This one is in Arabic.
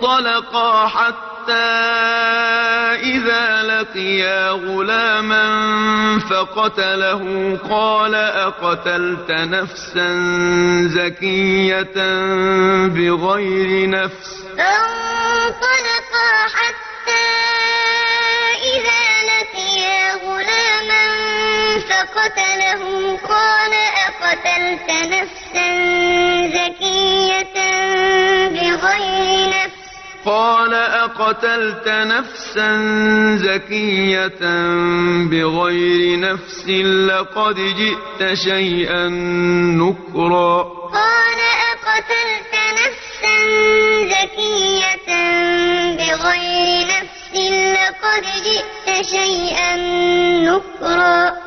فانطلقا حتى إذا لقيا غلاما فقتله. قال أقتلت نفسا زكية بغير نفس؟ فانطلقا حتى إذا لقيا غلاما فقتله. قال أقتلت نفسا قال أقتلت نفسا زكية بغير نفس لقد جئت شيئا نكرا. قال أقتلت نفسا زكية بغير نفس لقد جئت شيئا نكرا